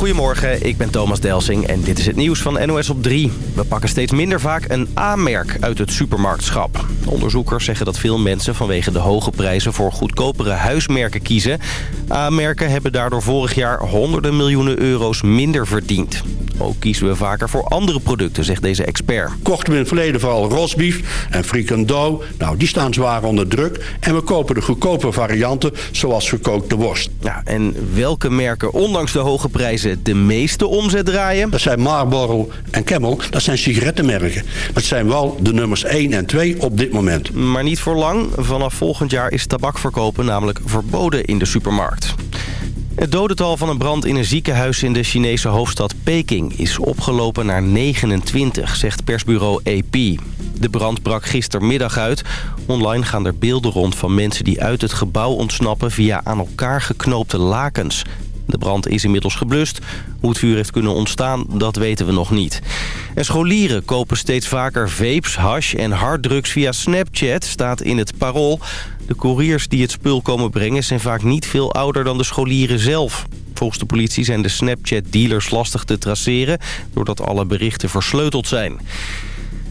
Goedemorgen, ik ben Thomas Delsing en dit is het nieuws van NOS op 3. We pakken steeds minder vaak een A-merk uit het supermarktschap. Onderzoekers zeggen dat veel mensen vanwege de hoge prijzen voor goedkopere huismerken kiezen. A-merken hebben daardoor vorig jaar honderden miljoenen euro's minder verdiend. Ook kiezen we vaker voor andere producten, zegt deze expert. Kochten we in het verleden vooral rosbief en frikandel. Nou, die staan zwaar onder druk. En we kopen de goedkope varianten, zoals gekookte worst. Ja, en welke merken ondanks de hoge prijzen de meeste omzet draaien? Dat zijn Marlboro en Camel. Dat zijn sigarettenmerken. Het zijn wel de nummers 1 en 2 op dit moment. Maar niet voor lang. Vanaf volgend jaar is tabakverkopen namelijk verboden in de supermarkt. Het dodental van een brand in een ziekenhuis in de Chinese hoofdstad Peking is opgelopen naar 29, zegt persbureau AP. De brand brak gistermiddag uit. Online gaan er beelden rond van mensen die uit het gebouw ontsnappen via aan elkaar geknoopte lakens. De brand is inmiddels geblust. Hoe het vuur heeft kunnen ontstaan, dat weten we nog niet. En scholieren kopen steeds vaker vapes, hash en harddrugs via Snapchat, staat in het parool. De couriers die het spul komen brengen zijn vaak niet veel ouder dan de scholieren zelf. Volgens de politie zijn de Snapchat-dealers lastig te traceren... doordat alle berichten versleuteld zijn.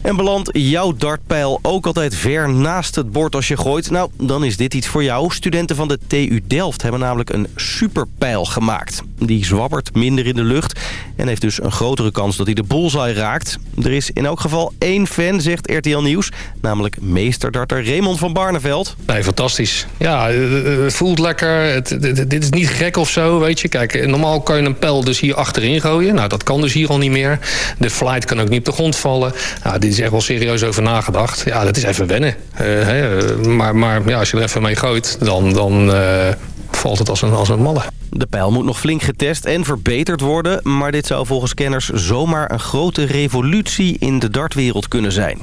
En belandt jouw dartpijl ook altijd ver naast het bord als je gooit? Nou, dan is dit iets voor jou. Studenten van de TU Delft hebben namelijk een superpijl gemaakt. Die zwabbert minder in de lucht en heeft dus een grotere kans dat hij de bullseye raakt. Er is in elk geval één fan, zegt RTL Nieuws. Namelijk meesterdarter Raymond van Barneveld. Nee, fantastisch. Ja, het voelt lekker. Het, dit is niet gek of zo, weet je. Kijk, normaal kan je een pijl dus hier achterin gooien. Nou, dat kan dus hier al niet meer. De flight kan ook niet op de grond vallen. Nou, is echt wel serieus over nagedacht. Ja, dat is even wennen. Uh, hè. Maar, maar ja, als je er even mee gooit, dan, dan uh, valt het als een, als een malle. De pijl moet nog flink getest en verbeterd worden... maar dit zou volgens kenners zomaar een grote revolutie in de dartwereld kunnen zijn.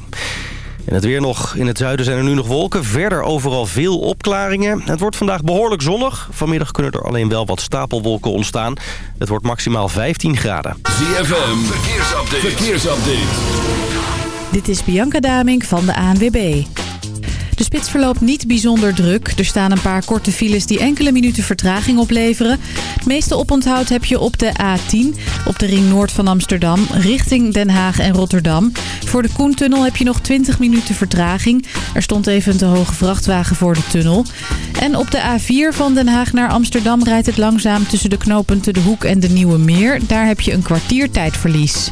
En het weer nog. In het zuiden zijn er nu nog wolken. Verder overal veel opklaringen. Het wordt vandaag behoorlijk zonnig. Vanmiddag kunnen er alleen wel wat stapelwolken ontstaan. Het wordt maximaal 15 graden. ZFM, verkeersupdate. verkeersupdate. Dit is Bianca Daming van de ANWB. De spits verloopt niet bijzonder druk. Er staan een paar korte files die enkele minuten vertraging opleveren. Het meeste oponthoud heb je op de A10, op de ring noord van Amsterdam, richting Den Haag en Rotterdam. Voor de Koentunnel heb je nog 20 minuten vertraging. Er stond even een te hoge vrachtwagen voor de tunnel. En op de A4 van Den Haag naar Amsterdam rijdt het langzaam tussen de knooppunten De Hoek en de Nieuwe Meer. Daar heb je een kwartier tijdverlies.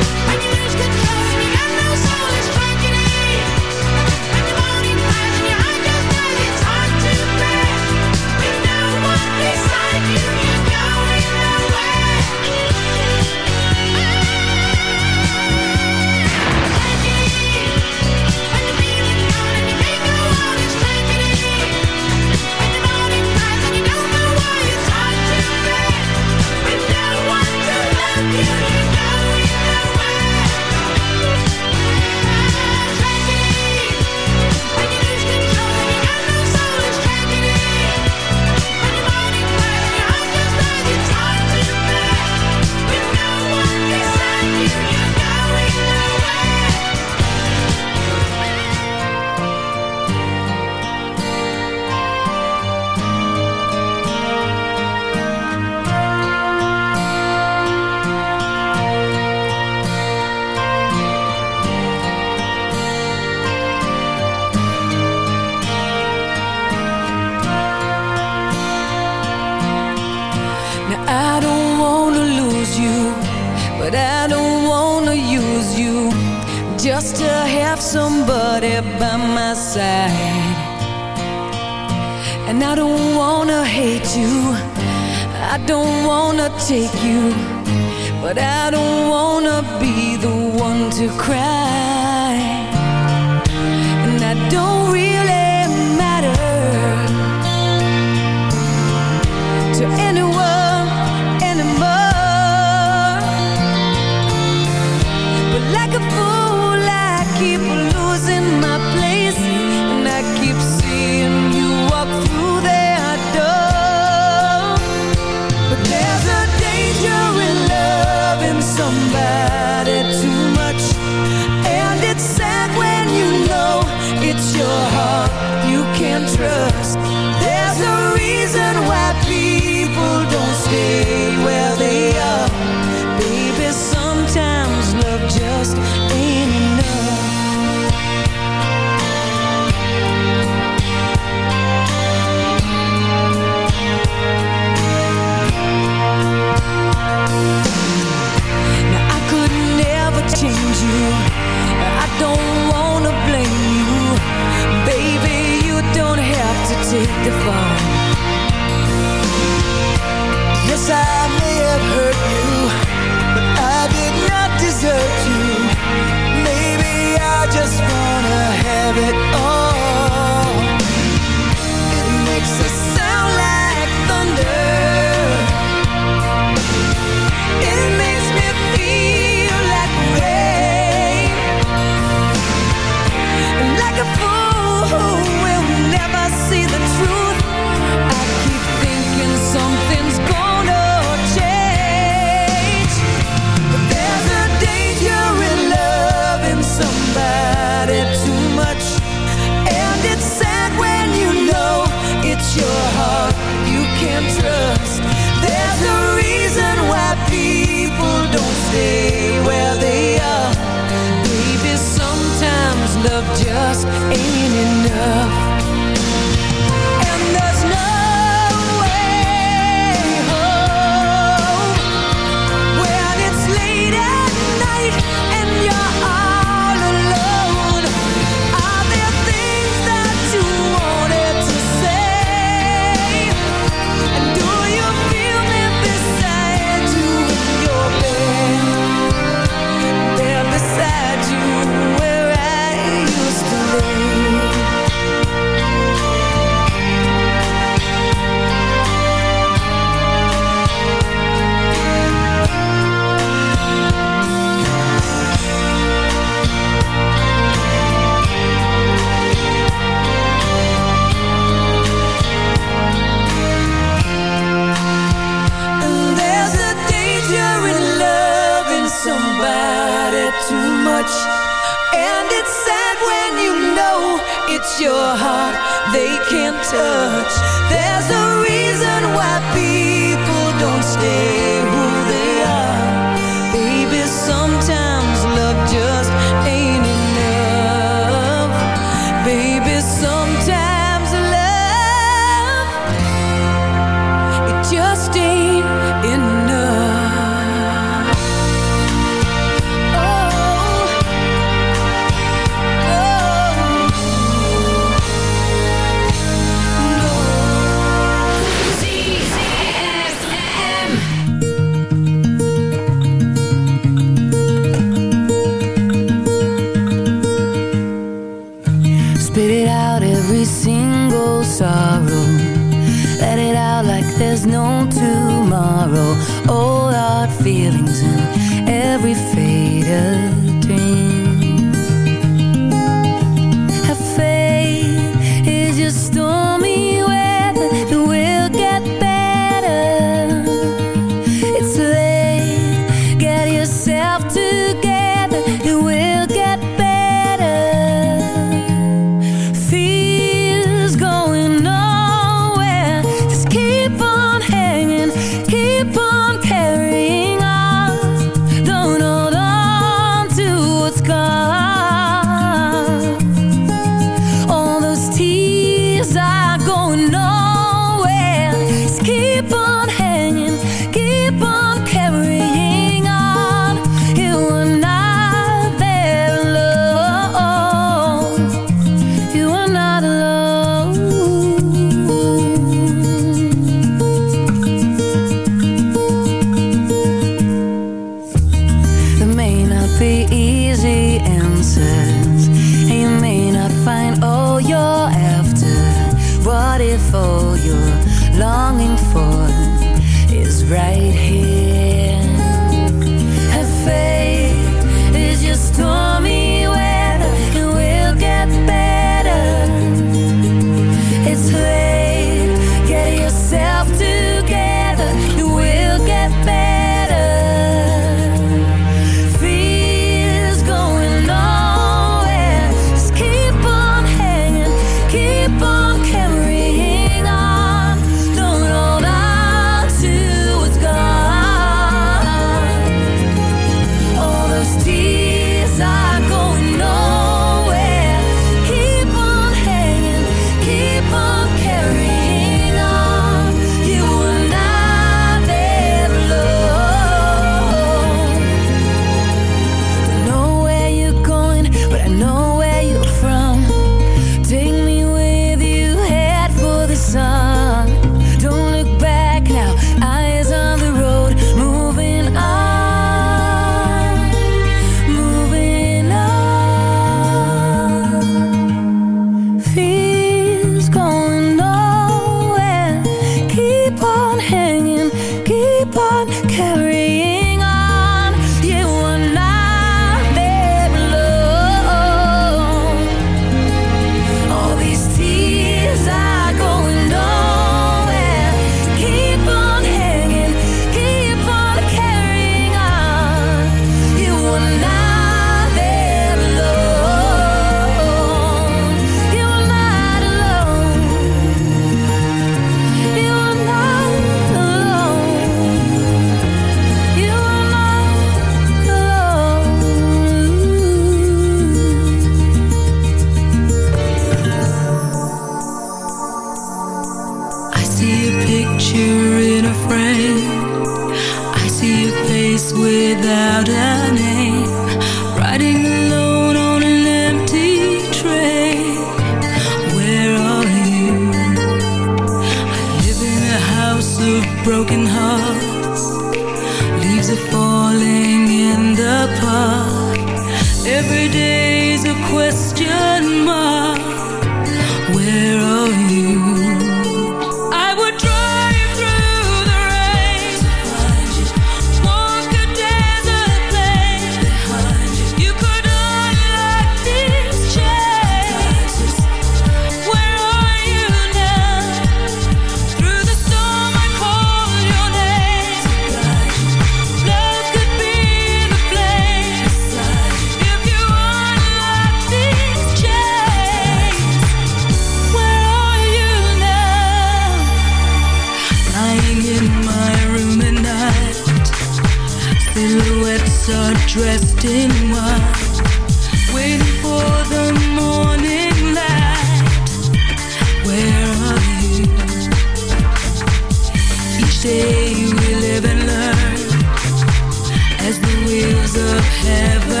Of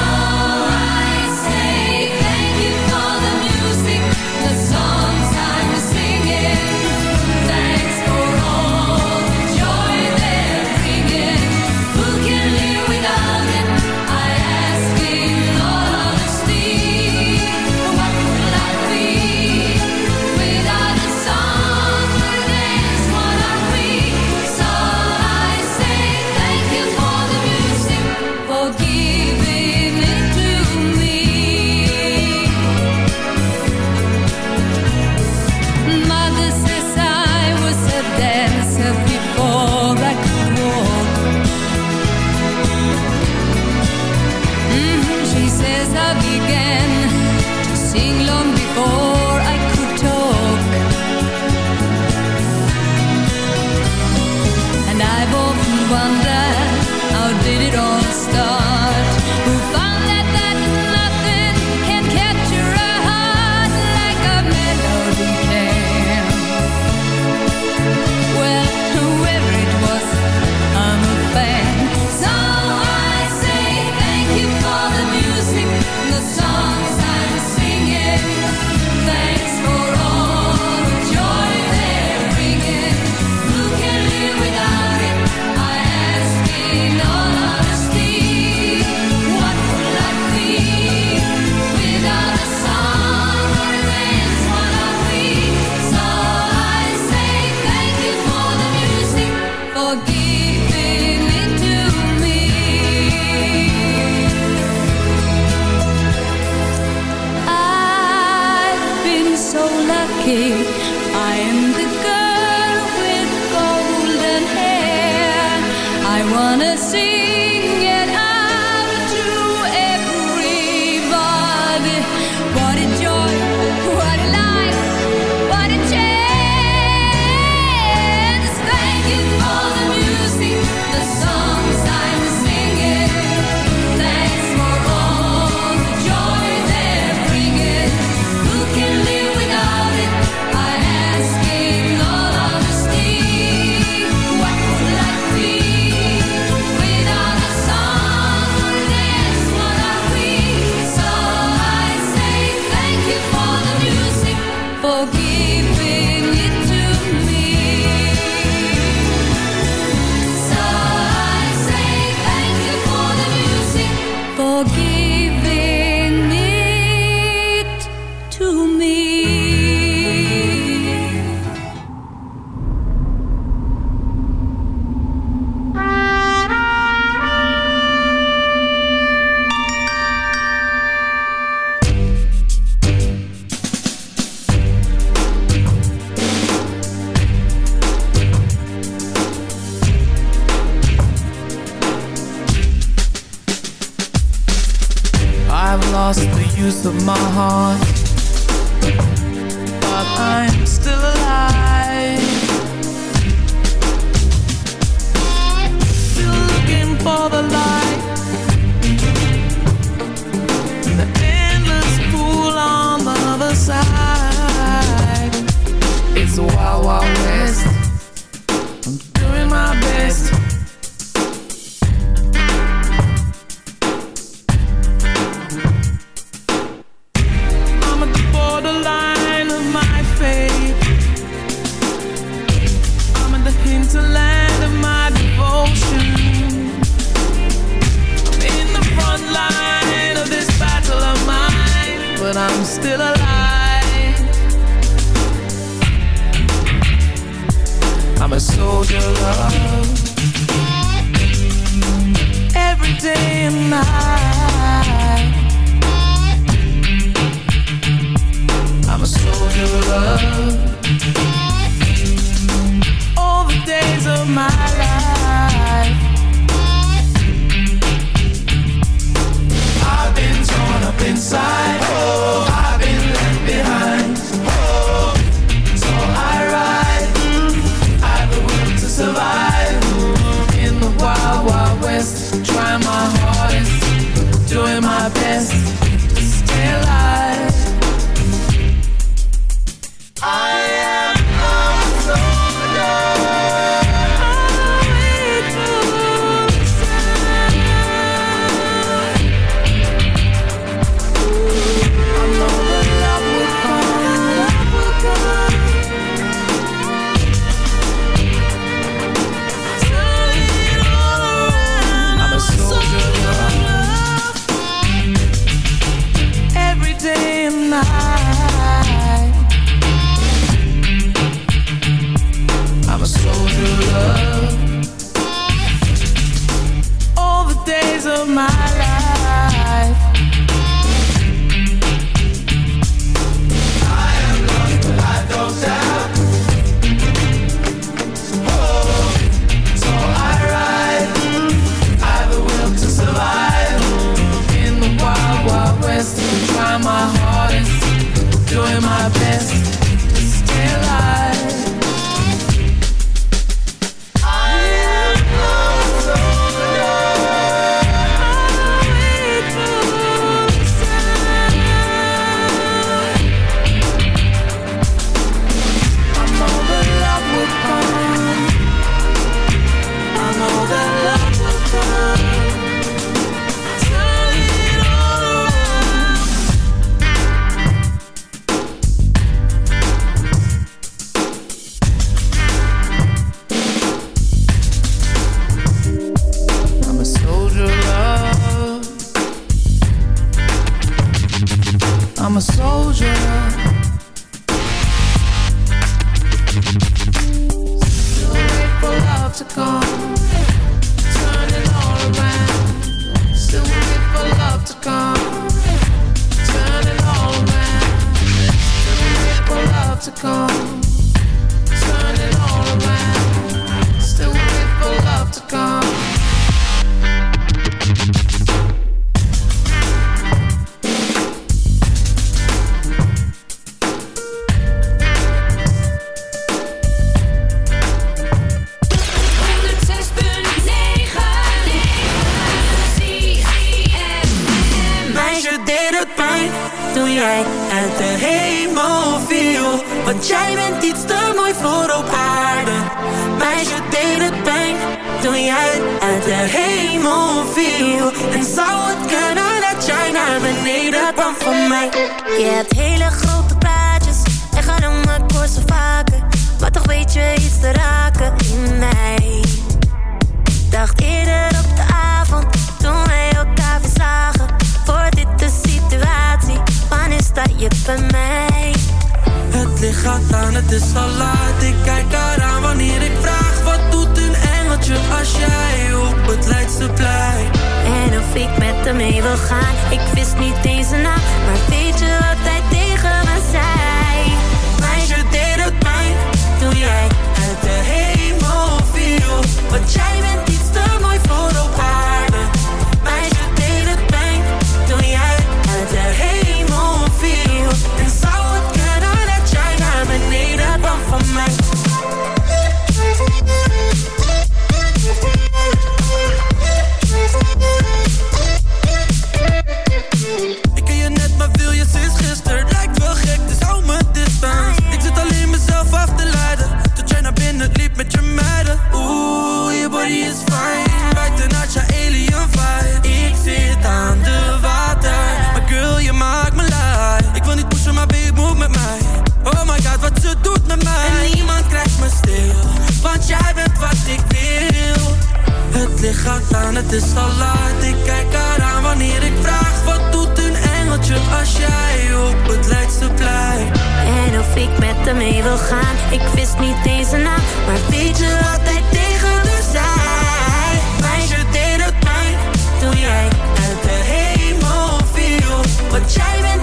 I've lost the use of my heart But I'm still alive. Still looking for the light. And The endless pool on the other side. It's a wild, wild still alive. I'm a soldier of every day and night. I'm a soldier of all the days of my life. I've been torn up inside van mij? Je hebt hele grote praatjes en ga dan maar korsen vaker. Maar toch weet je iets te raken in mij. Dacht eerder op de avond toen wij elkaar weer zagen. Voor dit de situatie, wanneer sta je bij mij? Het licht gaat aan, het is al laat. Ik kijk eraan wanneer ik vraag: wat doet een engeltje als jij op het Leidseplein? En of ik met hem mee wil gaan, ik wist niet een naam. Maar weet je wat hij tegen me zei? Meisje deed het pijn toen jij uit de hemel viel. Want jij bent iets te licht gaat aan, het is al laat. Ik kijk eraan wanneer ik vraag: wat doet een engeltje als jij op het Leidseplein? En of ik met hem mee wil gaan, ik wist niet een naam. Maar weet je wat hij tegen me zei? Meisje deed het pijn Toen jij uit de hemel viel. Want jij bent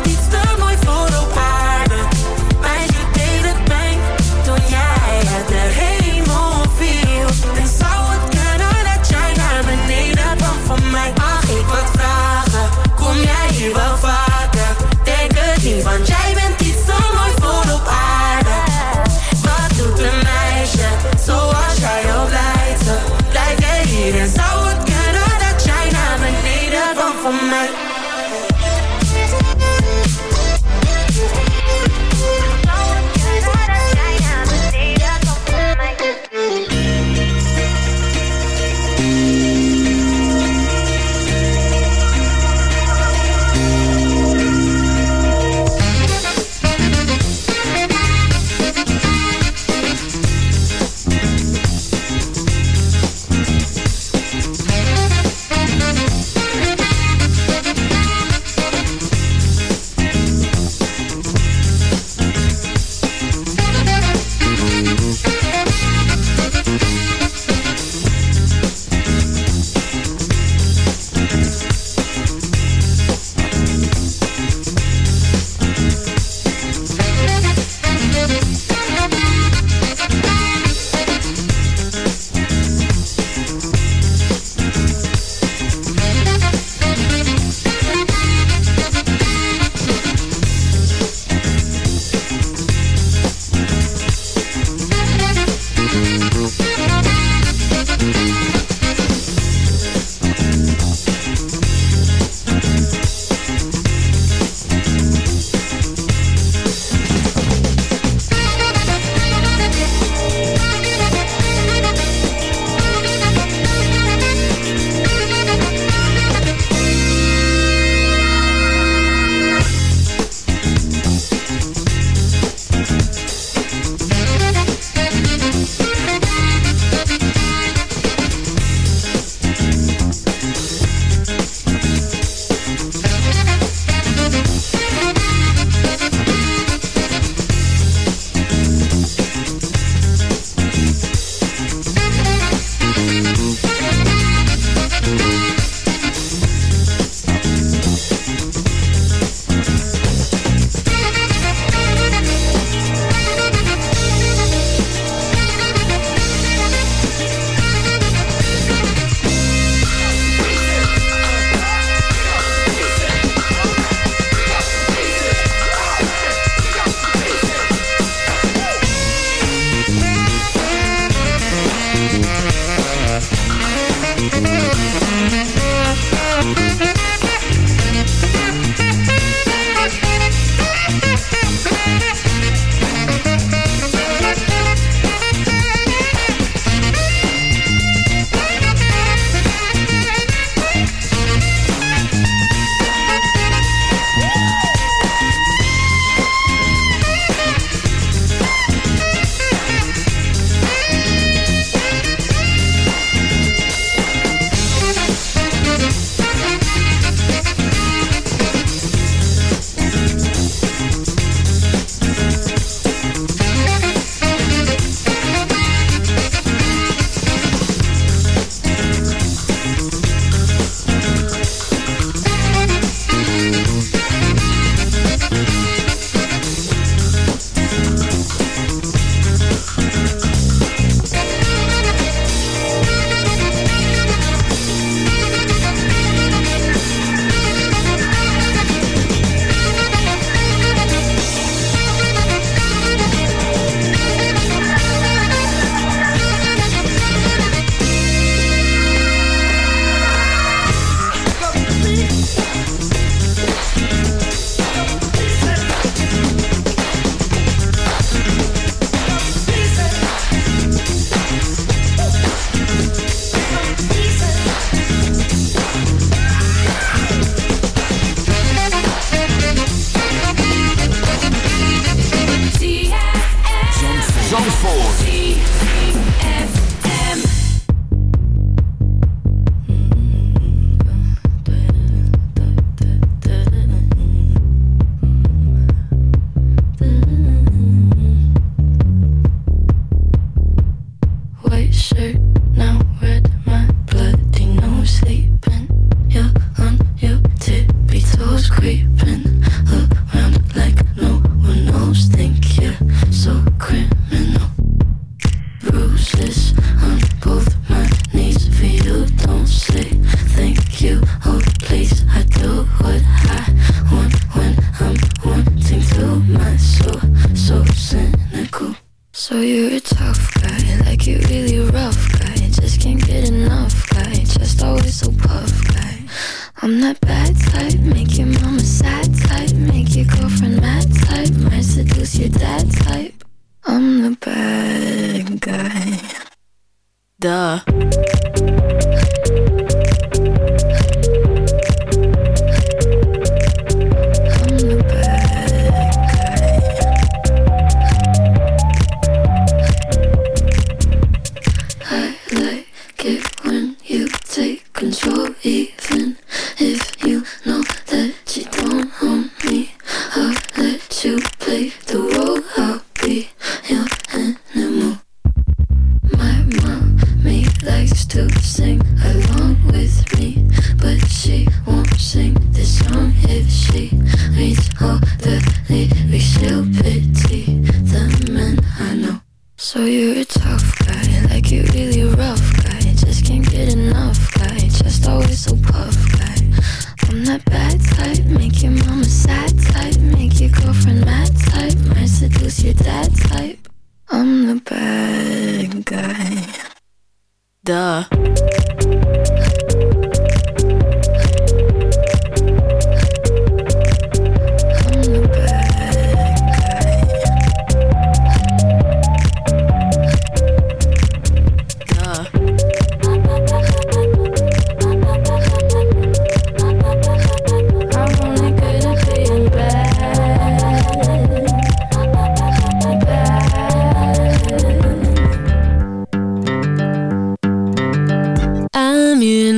mean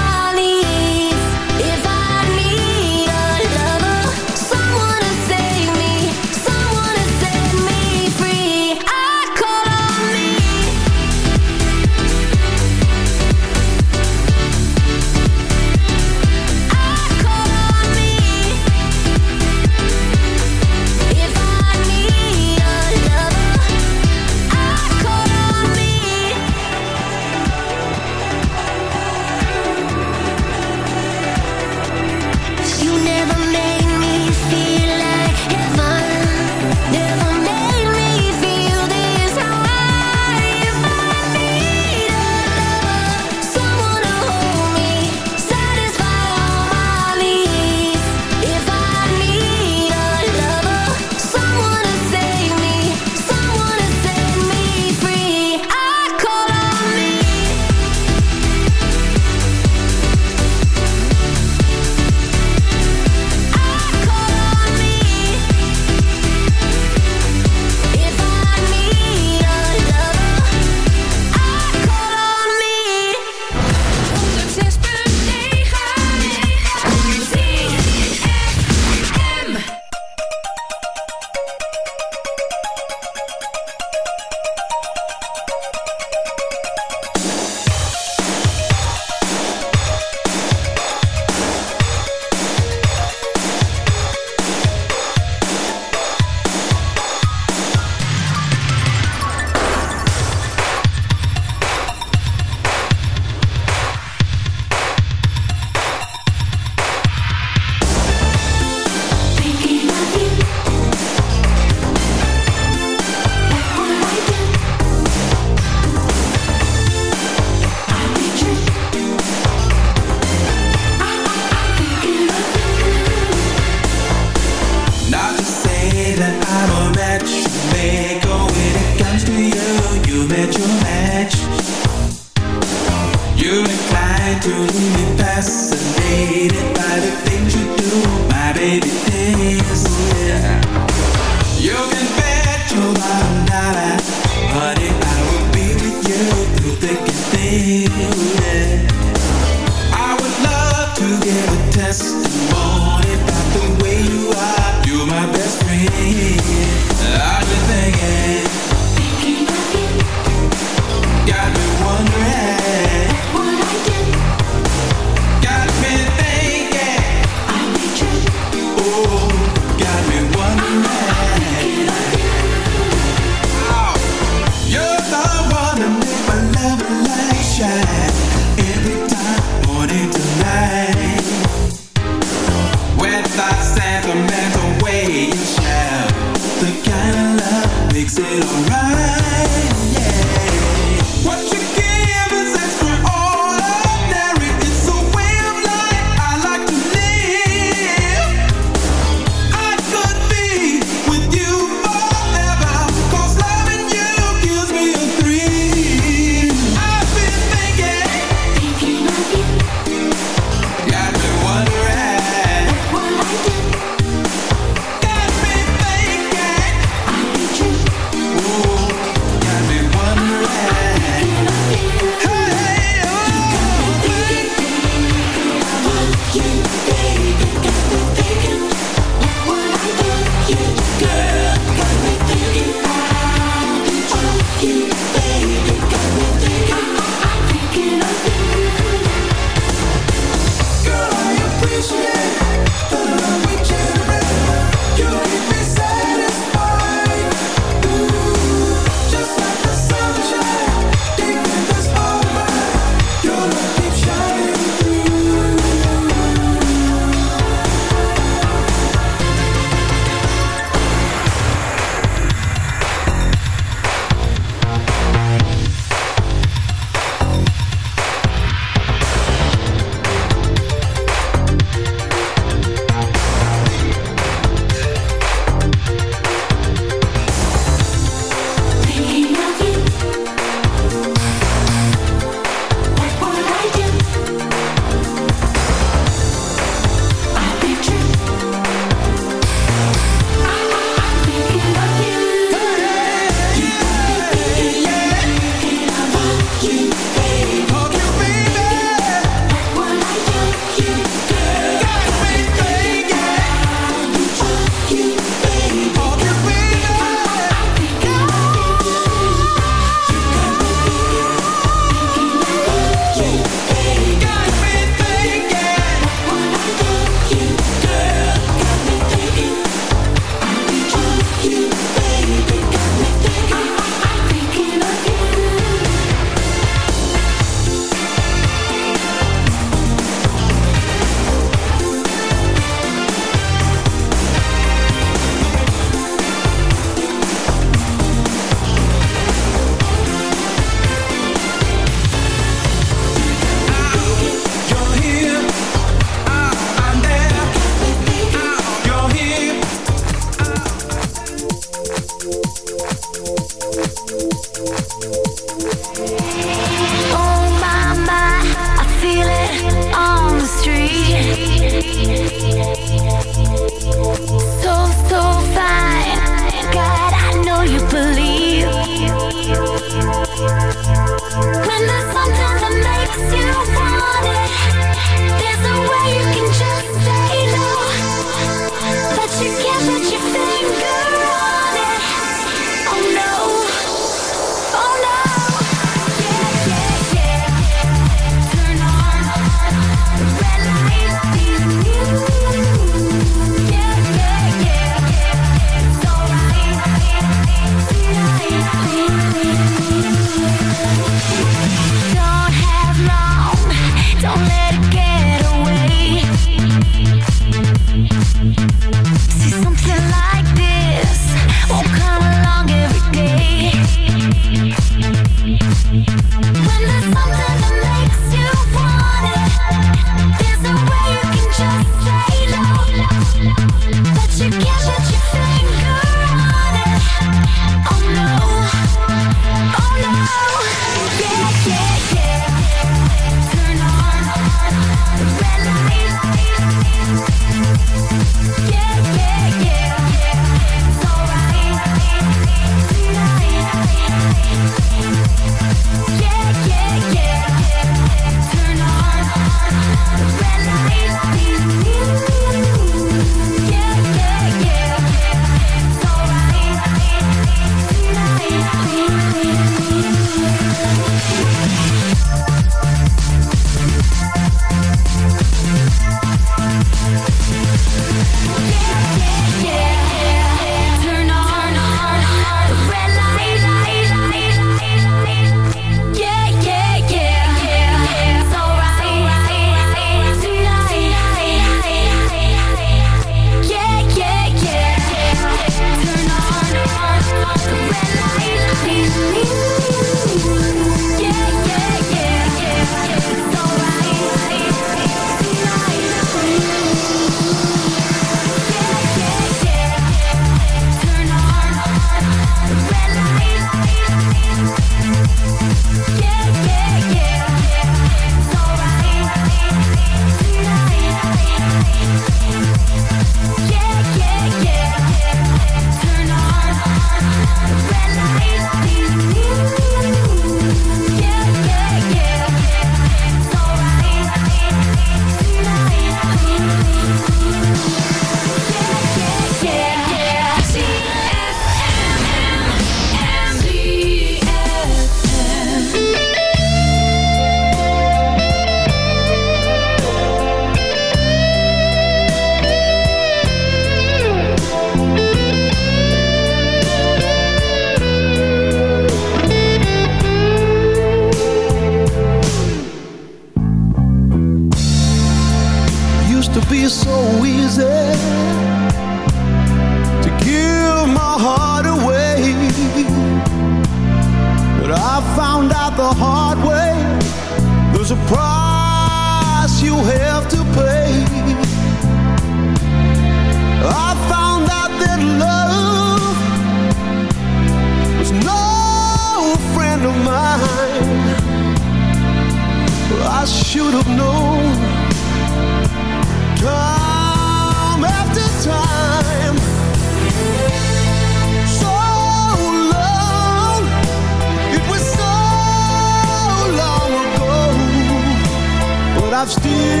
I've still